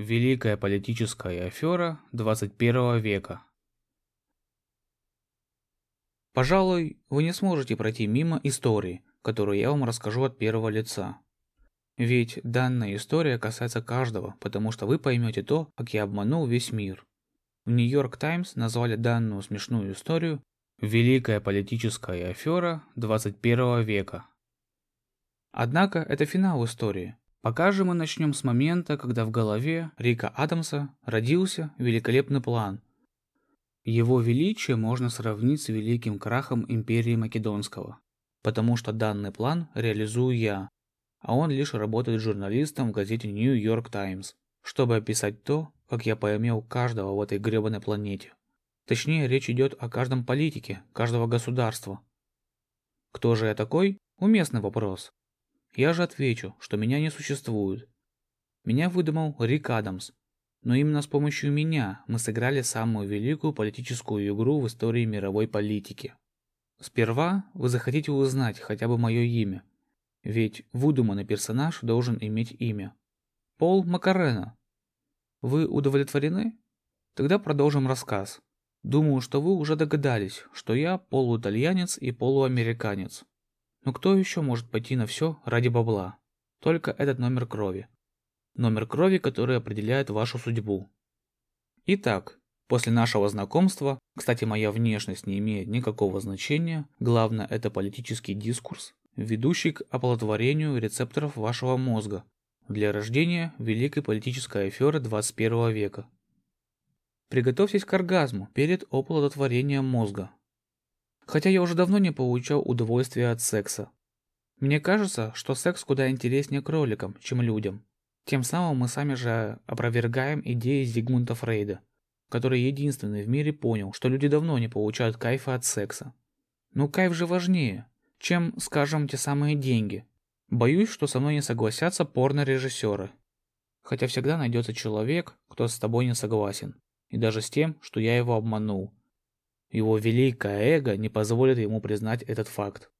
Великая политическая афера 21 века. Пожалуй, вы не сможете пройти мимо истории, которую я вам расскажу от первого лица. Ведь данная история касается каждого, потому что вы поймете то, как я обманул весь мир. В Нью-Йорк Таймс назвали данную смешную историю «Великая политическая афера 21 века». Однако это финал истории. Пока же мы начнем с момента, когда в голове Рика Адамса родился великолепный план. Его величие можно сравнить с великим крахом империи Македонского, потому что данный план реализую я, а он лишь работает журналистом в газете New York Times, чтобы описать то, как я поимел каждого в этой гребаной планете. Точнее, речь идет о каждом политике, каждого государства. Кто же я такой? Уместный вопрос. Я же отвечу, что меня не существует. Меня выдумал Рик Адамс. Но именно с помощью меня мы сыграли самую великую политическую игру в истории мировой политики. Сперва вы захотите узнать хотя бы мое имя. Ведь выдуманный персонаж должен иметь имя. Пол Макарена. Вы удовлетворены? Тогда продолжим рассказ. Думаю, что вы уже догадались, что я полуитальянец и полуамериканец. Но кто еще может пойти на все ради бабла? Только этот номер крови. Номер крови, который определяет вашу судьбу. Итак, после нашего знакомства, кстати, моя внешность не имеет никакого значения, главное это политический дискурс, ведущий к оплодотворению рецепторов вашего мозга для рождения великой политической аферы 21 века. Приготовьтесь к оргазму перед оплодотворением мозга. Хотя я уже давно не получал удовольствия от секса. Мне кажется, что секс куда интереснее кроликам, чем людям. Тем самым мы сами же опровергаем идеи Зигмунда Фрейда, который единственный в мире понял, что люди давно не получают кайфа от секса. Но кайф же важнее, чем, скажем, те самые деньги. Боюсь, что со мной не согласятся порно-режиссеры. Хотя всегда найдется человек, кто с тобой не согласен. И даже с тем, что я его обманул. Его великое эго не позволит ему признать этот факт.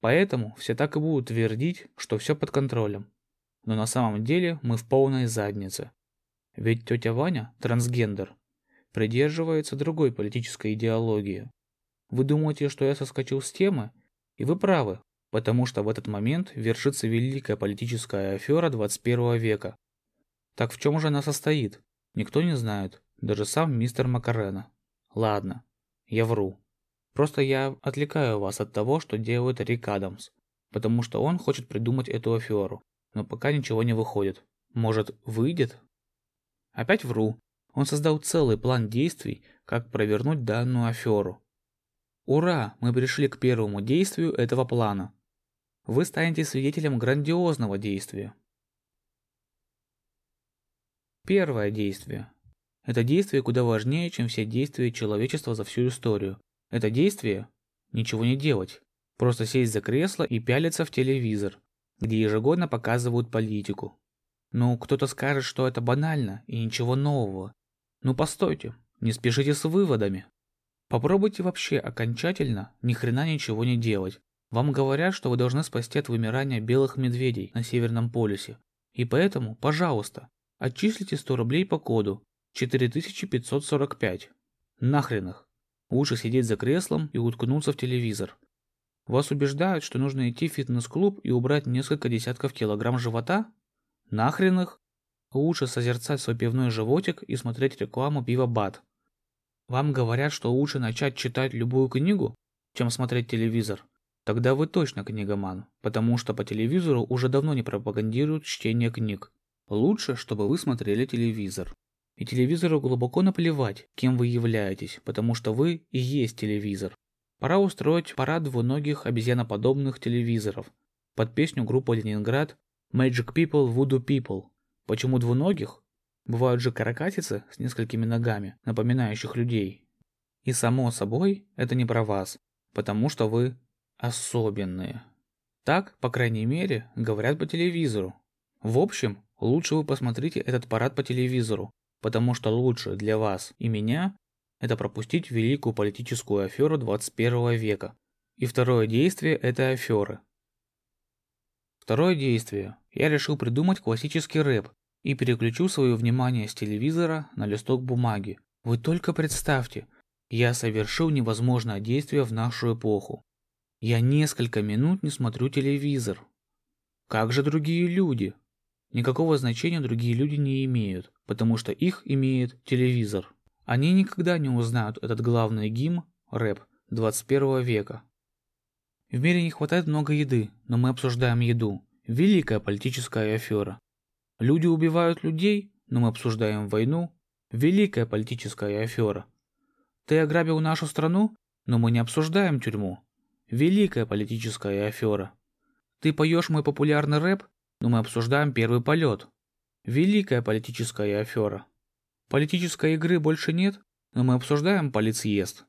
Поэтому все так и будут твердить, что все под контролем. Но на самом деле мы в полной заднице. Ведь тетя Ваня, трансгендер, придерживается другой политической идеологии. Вы думаете, что я соскочил с темы? И вы правы, потому что в этот момент вершится великая политическая афера 21 века. Так в чем же она состоит? Никто не знает, даже сам мистер Макарена. Ладно, я вру. Просто я отвлекаю вас от того, что делает Рик Адамс, потому что он хочет придумать эту аферу, но пока ничего не выходит. Может, выйдет? Опять вру. Он создал целый план действий, как провернуть данную аферу. Ура, мы пришли к первому действию этого плана. Вы станете свидетелем грандиозного действия. Первое действие. Это действие куда важнее, чем все действия человечества за всю историю. Это действие – ничего не делать. Просто сесть за кресло и пялиться в телевизор, где ежегодно показывают политику. Ну, кто-то скажет, что это банально и ничего нового. Ну постойте, не спешите с выводами. Попробуйте вообще окончательно ни хрена ничего не делать. Вам говорят, что вы должны спасти от вымирания белых медведей на Северном полюсе. И поэтому, пожалуйста, отчислите 100 рублей по коду 4545. Нахрен их. Лучше сидеть за креслом и уткнуться в телевизор. Вас убеждают, что нужно идти в фитнес-клуб и убрать несколько десятков килограмм живота? Нахрен их. Лучше созерцать свой пивной животик и смотреть рекламу пива Бат. Вам говорят, что лучше начать читать любую книгу, чем смотреть телевизор. Тогда вы точно книгоман, потому что по телевизору уже давно не пропагандируют чтение книг. Лучше, чтобы вы смотрели телевизор. И телевизору глубоко наплевать, кем вы являетесь, потому что вы и есть телевизор. Пора устроить парад двуногих обезьяноподобных телевизоров под песню группы Ленинград Magic People Voodoo People. Почему двуногих? Бывают же каракатицы с несколькими ногами, напоминающих людей. И само собой, это не про вас, потому что вы особенные. Так, по крайней мере, говорят по телевизору. В общем, лучше вы посмотрите этот парад по телевизору, потому что лучше для вас и меня это пропустить великую политическую аферу 21 века. И второе действие этой аферы. Второе действие. Я решил придумать классический рэп, и переключу свое внимание с телевизора на листок бумаги. Вы только представьте, я совершил невозможное действие в нашу эпоху. Я несколько минут не смотрю телевизор. Как же другие люди? Никакого значения другие люди не имеют, потому что их имеет телевизор. Они никогда не узнают этот главный гимн, рэп, 21 века. В мире не хватает много еды, но мы обсуждаем еду. Великая политическая афера. Люди убивают людей, но мы обсуждаем войну. Великая политическая афера. Ты ограбил нашу страну, но мы не обсуждаем тюрьму. Великая политическая афера. Ты поешь мой популярный рэп, но мы обсуждаем первый полет. Великая политическая афера. Политической игры больше нет, но мы обсуждаем полицъезд.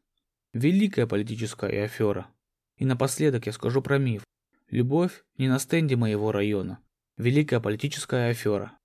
Великая политическая афера. И напоследок я скажу про миф. Любовь не на стенде моего района. Великая политическая афера.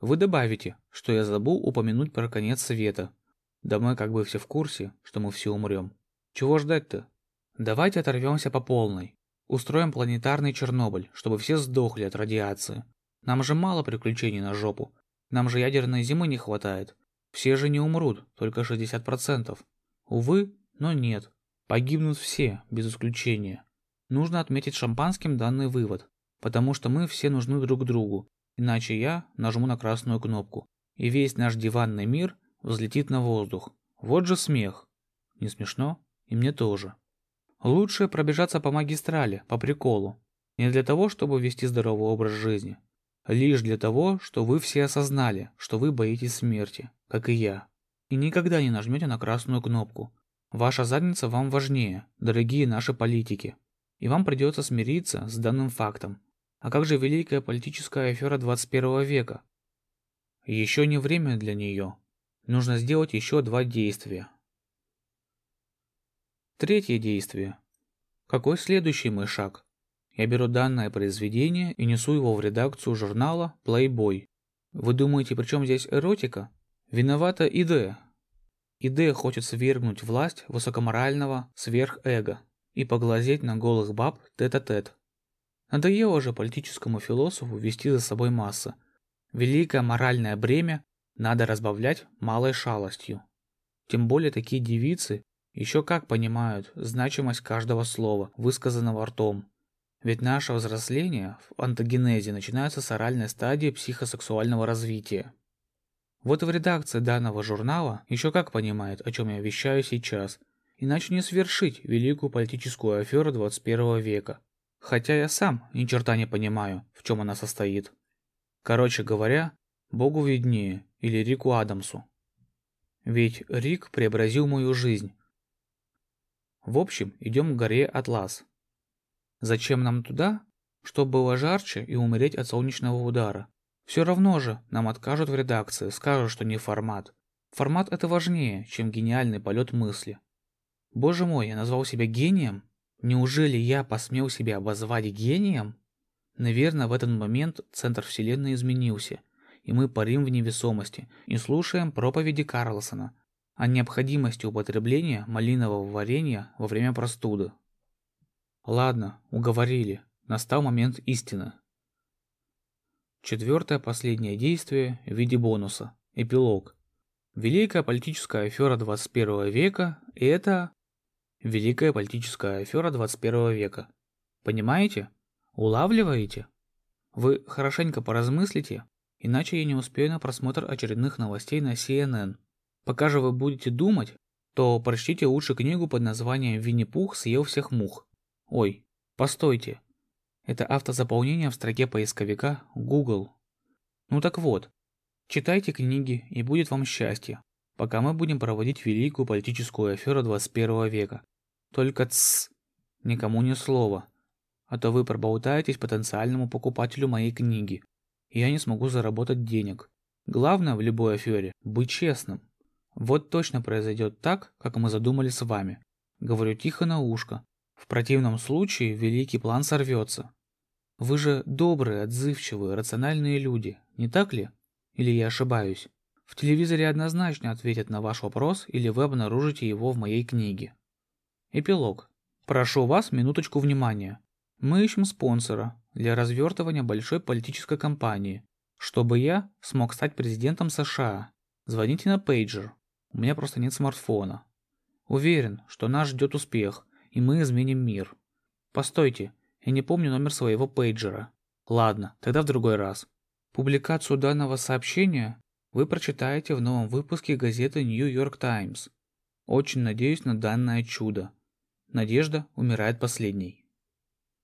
Вы добавите, что я забыл упомянуть про конец света, да мы как бы все в курсе, что мы все умрем. Чего ждать-то? Давайте оторвемся по полной. Устроим планетарный Чернобыль, чтобы все сдохли от радиации. Нам же мало приключений на жопу. Нам же ядерной зимы не хватает. Все же не умрут, только 60%. Увы, но нет. Погибнут все, без исключения. Нужно отметить шампанским данный вывод, потому что мы все нужны друг другу, иначе я нажму на красную кнопку, и весь наш диванный мир взлетит на воздух. Вот же смех. Не смешно? И мне тоже. Лучше пробежаться по магистрали, по приколу. Не для того, чтобы вести здоровый образ жизни. Лишь для того, что вы все осознали, что вы боитесь смерти, как и я. И никогда не нажмете на красную кнопку. Ваша задница вам важнее, дорогие наши политики. И вам придется смириться с данным фактом. А как же великая политическая афера 21 века? Еще не время для нее. Нужно сделать еще два действия. Третье действие. Какой следующий мой шаг? Я беру данное произведение и несу его в редакцию журнала Playboy. Вы думаете, при чем здесь эротика? Виновата ИД. ИД хочет свергнуть власть высокоморального сверхэго и поглазеть на голых баб тет-а-тет. -тет. Надоело же политическому философу вести за собой массы. Великое моральное бремя надо разбавлять малой шалостью. Тем более такие девицы еще как понимают значимость каждого слова, высказанного ртом. Ведь наше взросление в антогенезе начинается с оральной стадии психосексуального развития. Вот в редакции данного журнала еще как понимает, о чем я вещаю сейчас, иначе не свершить великую политическую аферу 21 века. Хотя я сам ни черта не понимаю, в чем она состоит. Короче говоря, Богу виднее, или Рику Адамсу. Ведь Рик преобразил мою жизнь. В общем, идем к горе Атлас. Зачем нам туда? Чтобы было жарче и умереть от солнечного удара. Все равно же нам откажут в редакции, скажут, что не формат. Формат это важнее, чем гениальный полет мысли. Боже мой, я назвал себя гением? Неужели я посмел себя обозвать гением? Наверное, в этот момент центр вселенной изменился – и мы парим в невесомости и слушаем проповеди Карлсона о необходимости употребления малинового варенья во время простуды. Ладно, уговорили. Настал момент истины. Четвертое последнее действие в виде бонуса. Эпилог. Великая политическая афера 21 века – это... Великая политическая афера 21 века. Понимаете? Улавливаете? Вы хорошенько поразмыслите иначе я не успею на просмотр очередных новостей на CNN. Пока же вы будете думать, то прочтите лучше книгу под названием «Винни-Пух съел всех мух». Ой, постойте. Это автозаполнение в строке поисковика Google. Ну так вот, читайте книги и будет вам счастье, пока мы будем проводить великую политическую аферу 21 века. Только тссс, никому ни слова, а то вы проболтаетесь потенциальному покупателю моей книги, я не смогу заработать денег. Главное в любой афере – быть честным. Вот точно произойдет так, как мы задумали с вами. Говорю тихо на ушко. В противном случае великий план сорвется. Вы же добрые, отзывчивые, рациональные люди, не так ли? Или я ошибаюсь? В телевизоре однозначно ответят на ваш вопрос или вы обнаружите его в моей книге. Эпилог. Прошу вас минуточку внимания. Мы ищем спонсора для развертывания большой политической кампании. Чтобы я смог стать президентом США, звоните на пейджер. У меня просто нет смартфона. Уверен, что нас ждет успех, и мы изменим мир. Постойте, я не помню номер своего пейджера. Ладно, тогда в другой раз. Публикацию данного сообщения вы прочитаете в новом выпуске газеты New York Times. Очень надеюсь на данное чудо. Надежда умирает последней.